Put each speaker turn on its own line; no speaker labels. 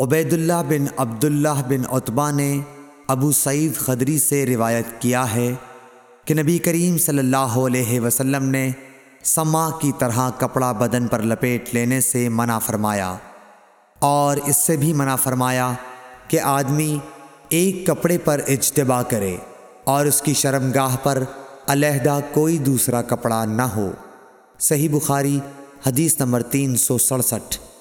عبید اللہ بن عبداللہ بن عطبہ نے ابو سعید خدری سے روایت کیا ہے کہ نبی کریم صلی اللہ علیہ وسلم نے سما کی طرح کپڑا بدن پر لپیٹ لینے سے منع فرمایا اور اس سے بھی منع فرمایا کہ آدمی ایک کپڑے پر اجتبا کرے اور اس کی شرمگاہ پر علیحدہ کوئی دوسرا کپڑا نہ ہو۔ صحیح بخاری، حدیث نمبر تین سو سڑسٹھ۔